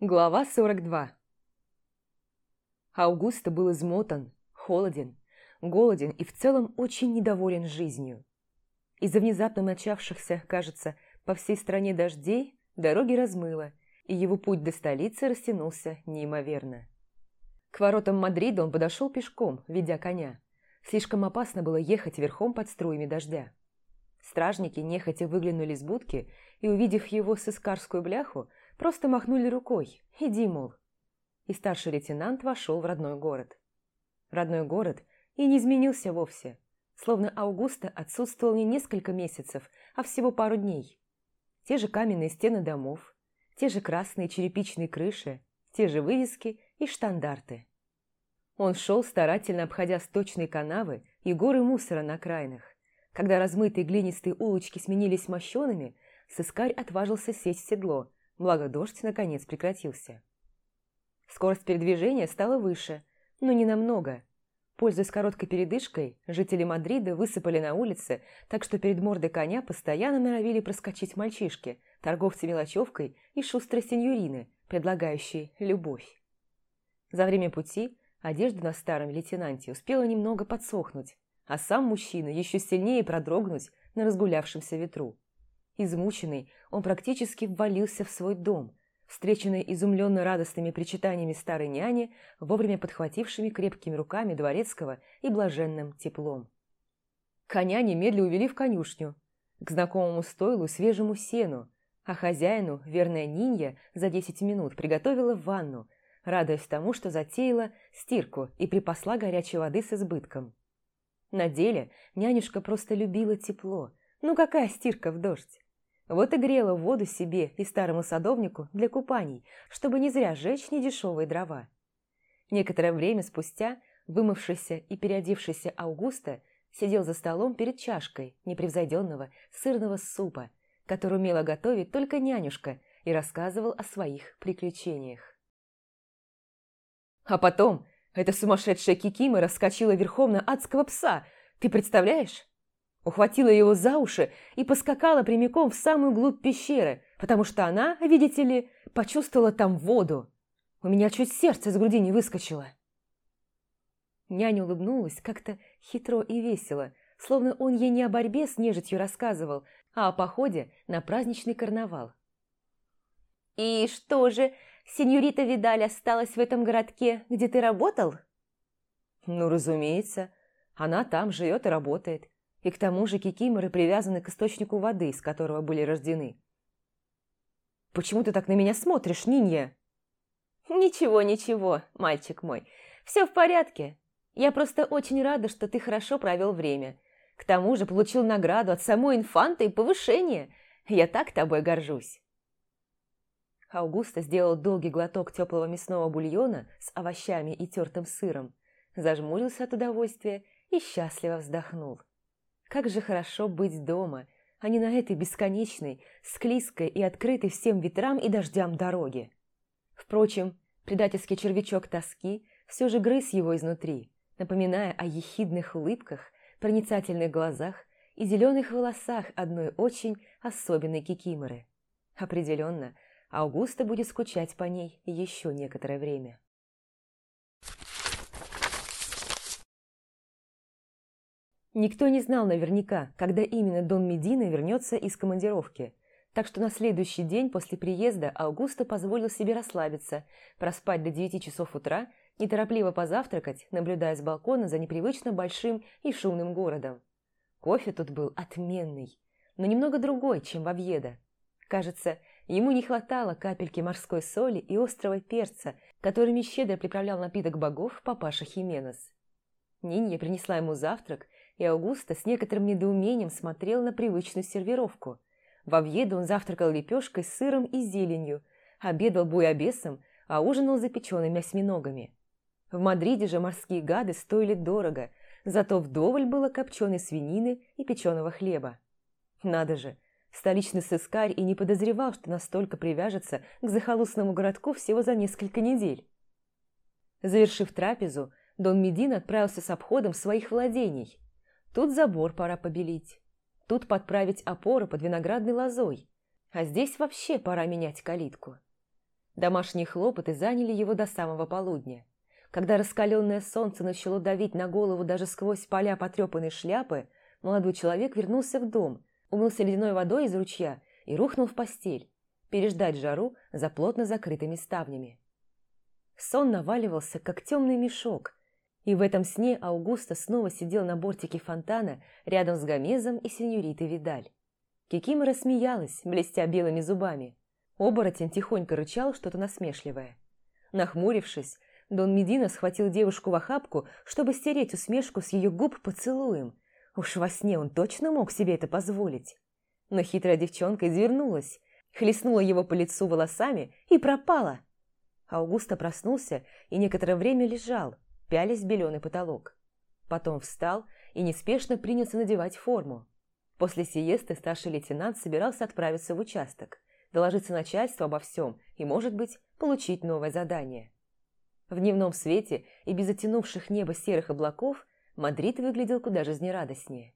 Глава 42 Аугусто был измотан, холоден, голоден и в целом очень недоволен жизнью. Из-за внезапно начавшихся, кажется, по всей стране дождей дороги размыло, и его путь до столицы растянулся неимоверно. К воротам Мадрида он подошел пешком, ведя коня. Слишком опасно было ехать верхом под струями дождя. Стражники нехотя выглянули из будки и, увидев его сыскарскую бляху, Просто махнули рукой. Иди, мол. И старший лейтенант вошел в родной город. Родной город и не изменился вовсе. Словно Аугуста отсутствовал не несколько месяцев, а всего пару дней. Те же каменные стены домов, те же красные черепичные крыши, те же вывески и штандарты. Он шел, старательно обходя сточные канавы и горы мусора на окраинах. Когда размытые глинистые улочки сменились мощеными, сыскарь отважился сесть в седло благо дождь наконец прекратился. Скорость передвижения стала выше, но не намного. Пользуясь короткой передышкой, жители Мадрида высыпали на улицы, так что перед мордой коня постоянно норовили проскочить мальчишки, торговцы мелочевкой и шустрые сеньорины, предлагающие любовь. За время пути одежда на старом лейтенанте успела немного подсохнуть, а сам мужчина еще сильнее продрогнуть на разгулявшемся ветру. Измученный, он практически ввалился в свой дом, встреченный изумленно радостными причитаниями старой няни, вовремя подхватившими крепкими руками дворецкого и блаженным теплом. Коня немедленно увели в конюшню, к знакомому стойлу свежему сену, а хозяину, верная Нинья, за десять минут приготовила ванну, радуясь тому, что затеяла стирку и припасла горячей воды с избытком. На деле нянюшка просто любила тепло, ну какая стирка в дождь? Вот и грела воду себе и старому садовнику для купаний, чтобы не зря жечь недешевые дрова. Некоторое время спустя вымывшийся и переодевшийся Аугуста сидел за столом перед чашкой непревзойденного сырного супа, который умела готовить только нянюшка, и рассказывал о своих приключениях. А потом эта сумасшедшая Кикима раскочила верхом на адского пса, ты представляешь? Ухватила его за уши и поскакала прямиком в самую глубь пещеры, потому что она, видите ли, почувствовала там воду. У меня чуть сердце из груди не выскочило. Няня улыбнулась как-то хитро и весело, словно он ей не о борьбе с нежитью рассказывал, а о походе на праздничный карнавал. «И что же, сеньорита Видаль осталась в этом городке, где ты работал?» «Ну, разумеется. Она там живет и работает. И к тому же кикиморы привязаны к источнику воды, из которого были рождены. «Почему ты так на меня смотришь, Нинья?» «Ничего, ничего, мальчик мой. Все в порядке. Я просто очень рада, что ты хорошо провел время. К тому же получил награду от самой инфанта и повышение. Я так тобой горжусь». Аугуста сделал долгий глоток теплого мясного бульона с овощами и тертым сыром, зажмурился от удовольствия и счастливо вздохнул. Как же хорошо быть дома, а не на этой бесконечной, склизкой и открытой всем ветрам и дождям дороге. Впрочем, предательский червячок тоски все же грыз его изнутри, напоминая о ехидных улыбках, проницательных глазах и зеленых волосах одной очень особенной кикиморы. Определенно, Аугуста будет скучать по ней еще некоторое время. Никто не знал наверняка, когда именно Дон Медина вернется из командировки, так что на следующий день после приезда Аугусто позволил себе расслабиться, проспать до девяти часов утра, неторопливо позавтракать, наблюдая с балкона за непривычно большим и шумным городом. Кофе тут был отменный, но немного другой, чем в Овьедо. Кажется, ему не хватало капельки морской соли и острого перца, которыми щедро приправлял напиток богов папаша Хименес. Нинья принесла ему завтрак и Аугуста с некоторым недоумением смотрел на привычную сервировку. В Овьедо он завтракал лепешкой с сыром и зеленью, обедал буябесом, а ужинал запеченными осьминогами. В Мадриде же морские гады стоили дорого, зато вдоволь было копченой свинины и печеного хлеба. Надо же, столичный сыскарь и не подозревал, что настолько привяжется к захолустному городку всего за несколько недель. Завершив трапезу, Дон Медин отправился с обходом своих владений – Тут забор пора побелить. Тут подправить опоры под виноградной лозой. А здесь вообще пора менять калитку. Домашние хлопоты заняли его до самого полудня. Когда раскаленное солнце начало давить на голову даже сквозь поля потрепанной шляпы, молодой человек вернулся в дом, умылся ледяной водой из ручья и рухнул в постель, переждать жару за плотно закрытыми ставнями. Сон наваливался, как темный мешок, и в этом сне Аугуста снова сидел на бортике фонтана рядом с Гомезом и сеньоритой Видаль. Кикима рассмеялась, блестя белыми зубами. Оборотень тихонько рычал что-то насмешливое. Нахмурившись, Дон Медина схватил девушку в охапку, чтобы стереть усмешку с ее губ поцелуем. Уж во сне он точно мог себе это позволить. Но хитрая девчонка извернулась, хлестнула его по лицу волосами и пропала. Аугуста проснулся и некоторое время лежал, пялясь в беленый потолок. Потом встал и неспешно принялся надевать форму. После сиесты старший лейтенант собирался отправиться в участок, доложиться начальству обо всем и, может быть, получить новое задание. В дневном свете и без оттянувших небо серых облаков Мадрид выглядел куда жизнерадостнее.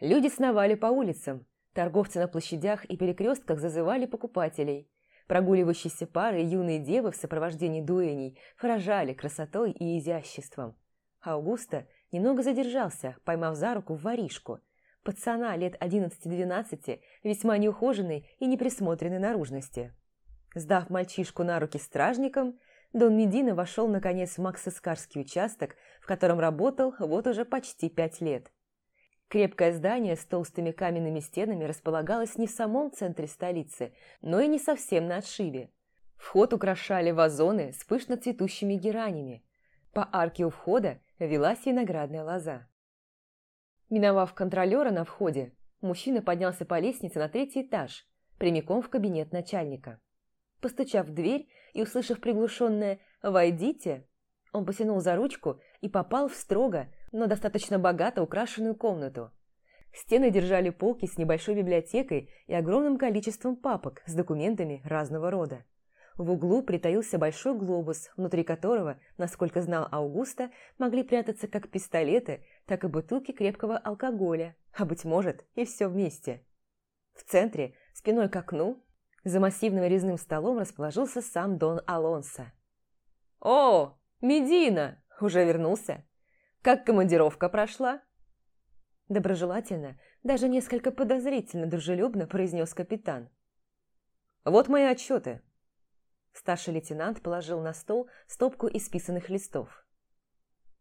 Люди сновали по улицам, торговцы на площадях и перекрестках зазывали покупателей. Прогуливающиеся пары юные девы в сопровождении дуэней поражали красотой и изяществом. Аугуста немного задержался, поймав за руку воришку, пацана лет 11-12, весьма неухоженной и неприсмотренной наружности. Сдав мальчишку на руки стражникам, Дон Медина вошел, наконец, в Максискарский участок, в котором работал вот уже почти пять лет. Крепкое здание с толстыми каменными стенами располагалось не в самом центре столицы, но и не совсем на отшибе. Вход украшали вазоны с пышно цветущими геранями. По арке у входа велась виноградная лоза. Миновав контролера на входе, мужчина поднялся по лестнице на третий этаж, прямиком в кабинет начальника. Постучав в дверь и услышав приглушенное «Войдите», он потянул за ручку и попал в строго, но достаточно богато украшенную комнату. Стены держали полки с небольшой библиотекой и огромным количеством папок с документами разного рода. В углу притаился большой глобус, внутри которого, насколько знал Аугуста, могли прятаться как пистолеты, так и бутылки крепкого алкоголя, а, быть может, и все вместе. В центре, спиной к окну, за массивным резным столом расположился сам Дон Алонсо. «О, Медина! Уже вернулся? Как командировка прошла?» Доброжелательно, даже несколько подозрительно дружелюбно произнес капитан. «Вот мои отчеты». Старший лейтенант положил на стол стопку исписанных листов.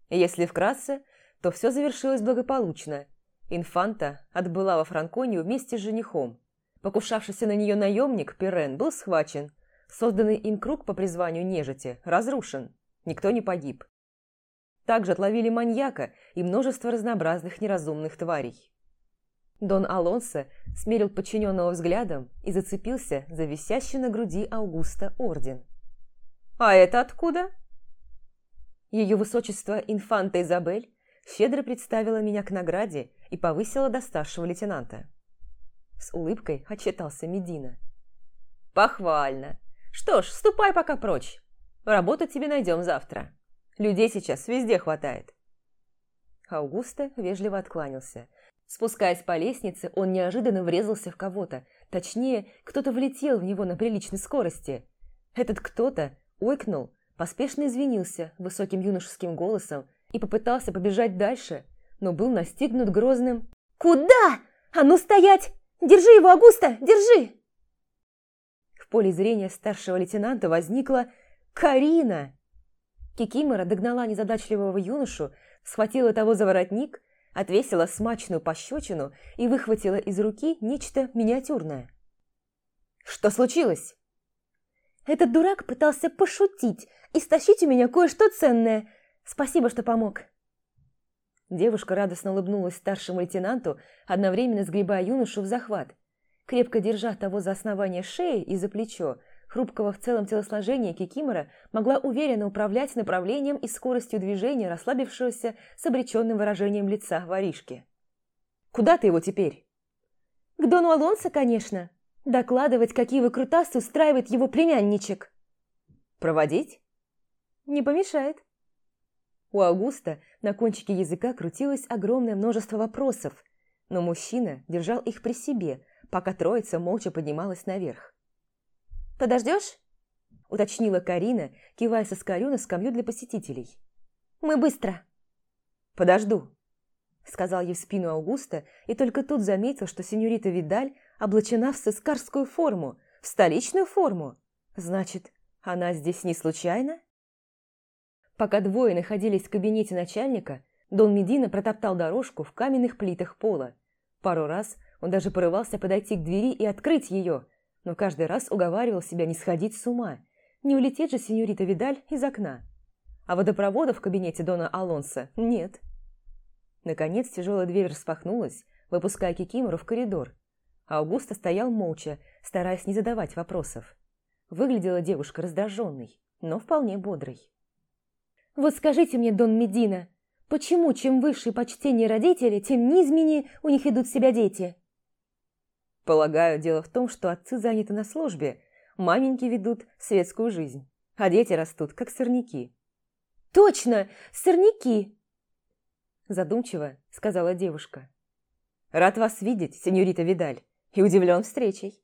Если вкратце, то все завершилось благополучно. Инфанта отбыла во Франконию вместе с женихом. Покушавшийся на нее наемник Пирен был схвачен. Созданный им круг по призванию нежити разрушен. Никто не погиб. Также отловили маньяка и множество разнообразных неразумных тварей. Дон Алонсо смерил подчиненного взглядом и зацепился за висящий на груди Аугуста орден. «А это откуда?» Ее высочество инфанта Изабель щедро представила меня к награде и повысила до старшего лейтенанта. С улыбкой отчитался Медина. «Похвально. Что ж, ступай пока прочь. Работу тебе найдем завтра. Людей сейчас везде хватает». Аугуста вежливо откланялся. Спускаясь по лестнице, он неожиданно врезался в кого-то. Точнее, кто-то влетел в него на приличной скорости. Этот кто-то ойкнул, поспешно извинился высоким юношеским голосом и попытался побежать дальше, но был настигнут грозным «Куда? А ну стоять! Держи его, Агуста, держи!» В поле зрения старшего лейтенанта возникла Карина. Кикимора догнала незадачливого юношу, схватила того за воротник, отвесила смачную пощечину и выхватила из руки нечто миниатюрное. «Что случилось?» «Этот дурак пытался пошутить и стащить у меня кое-что ценное. Спасибо, что помог». Девушка радостно улыбнулась старшему лейтенанту, одновременно сгребая юношу в захват. Крепко держа того за основание шеи и за плечо, хрупкого в целом телосложения Кикимора могла уверенно управлять направлением и скоростью движения расслабившегося с обреченным выражением лица воришки. «Куда ты его теперь?» «К Дону Алонсо, конечно. Докладывать, какие выкрутасы устраивает его племянничек». «Проводить?» «Не помешает». У Аугуста на кончике языка крутилось огромное множество вопросов, но мужчина держал их при себе, пока троица молча поднималась наверх. «Подождешь?» уточнила Карина, кивая со скорю на скамью для посетителей. «Мы быстро!» «Подожду!» Сказал ей в спину Аугуста, и только тут заметил, что сеньорита Видаль облачена в сыскарскую форму, в столичную форму. Значит, она здесь не случайно? Пока двое находились в кабинете начальника, Дон Медина протоптал дорожку в каменных плитах пола. Пару раз он даже порывался подойти к двери и открыть ее, но каждый раз уговаривал себя не сходить с ума, не улететь же сеньорита Видаль из окна. А водопровода в кабинете Дона Алонса нет. Наконец тяжелая дверь распахнулась, выпуская Кикимору в коридор. Аугуста стоял молча, стараясь не задавать вопросов. Выглядела девушка раздраженной, но вполне бодрой. «Вот скажите мне, Дон Медина, почему чем выше почтение родителей, тем низменнее у них идут себя дети?» Полагаю, дело в том, что отцы заняты на службе, маменьки ведут светскую жизнь, а дети растут, как сорняки. «Точно, сорняки!» Задумчиво сказала девушка. «Рад вас видеть, сеньорита Видаль, и удивлен встречей».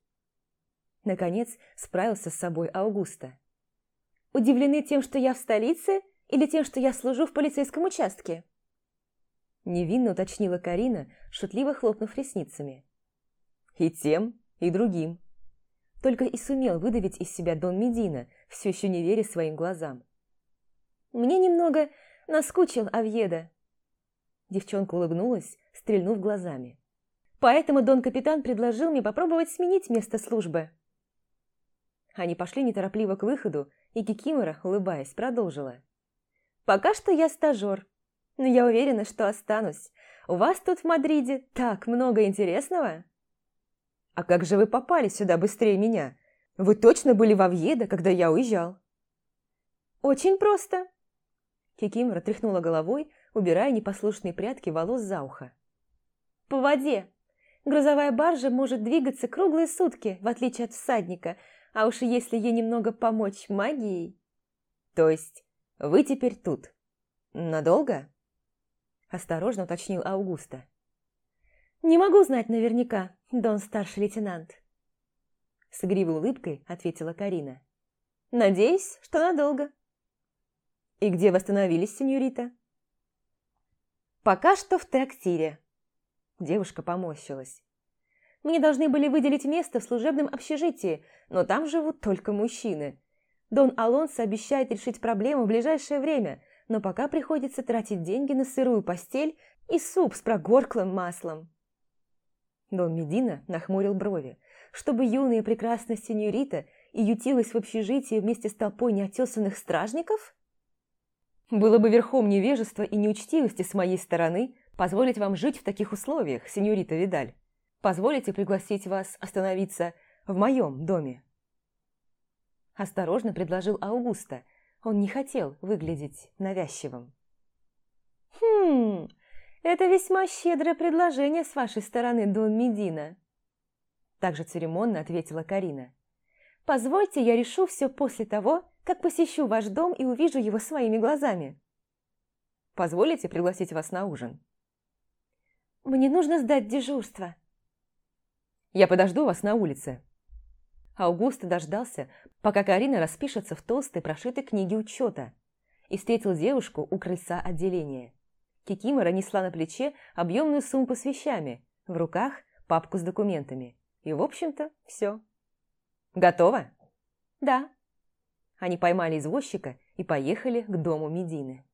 Наконец справился с собой Аугуста. «Удивлены тем, что я в столице, или тем, что я служу в полицейском участке?» Невинно уточнила Карина, шутливо хлопнув ресницами. И тем, и другим. Только и сумел выдавить из себя Дон Медина, все еще не веря своим глазам. «Мне немного наскучил Авьеда». Девчонка улыбнулась, стрельнув глазами. «Поэтому Дон-капитан предложил мне попробовать сменить место службы». Они пошли неторопливо к выходу, и Кикимора, улыбаясь, продолжила. «Пока что я стажер, но я уверена, что останусь. У вас тут в Мадриде так много интересного!» «А как же вы попали сюда быстрее меня? Вы точно были в Авьедо, когда я уезжал?» «Очень просто». Кикимора тряхнула головой, убирая непослушные прядки волос за ухо. «По воде. Грузовая баржа может двигаться круглые сутки, в отличие от всадника, а уж если ей немного помочь магией...» «То есть вы теперь тут? Надолго?» Осторожно уточнил Аугуста. «Не могу знать наверняка, Дон старший лейтенант». С игривой улыбкой ответила Карина. «Надеюсь, что надолго». «И где восстановились, сеньорита?» «Пока что в трактире». Девушка поморщилась. «Мне должны были выделить место в служебном общежитии, но там живут только мужчины. Дон Алонсо обещает решить проблему в ближайшее время, но пока приходится тратить деньги на сырую постель и суп с прогорклым маслом». Дон Медина нахмурил брови. Чтобы юная прекрасная сеньорита и ютилась в общежитии вместе с толпой неотесанных стражников? Было бы верхом невежества и неучтивости с моей стороны позволить вам жить в таких условиях, сеньорита Видаль. Позволите пригласить вас остановиться в моем доме?» Осторожно предложил Аугуста. Он не хотел выглядеть навязчивым. «Хм, это весьма щедрое предложение с вашей стороны, Дон Медина. Также церемонно ответила Карина. Позвольте, я решу все после того, как посещу ваш дом и увижу его своими глазами. Позволите пригласить вас на ужин? Мне нужно сдать дежурство. Я подожду вас на улице. Аугуста дождался, пока Карина распишется в толстой прошитой книге учета и встретил девушку у крыльца отделения. Кикимора несла на плече объемную сумку с вещами, в руках папку с документами. И, в общем-то, все. «Готово?» «Да». Они поймали извозчика и поехали к дому Медины.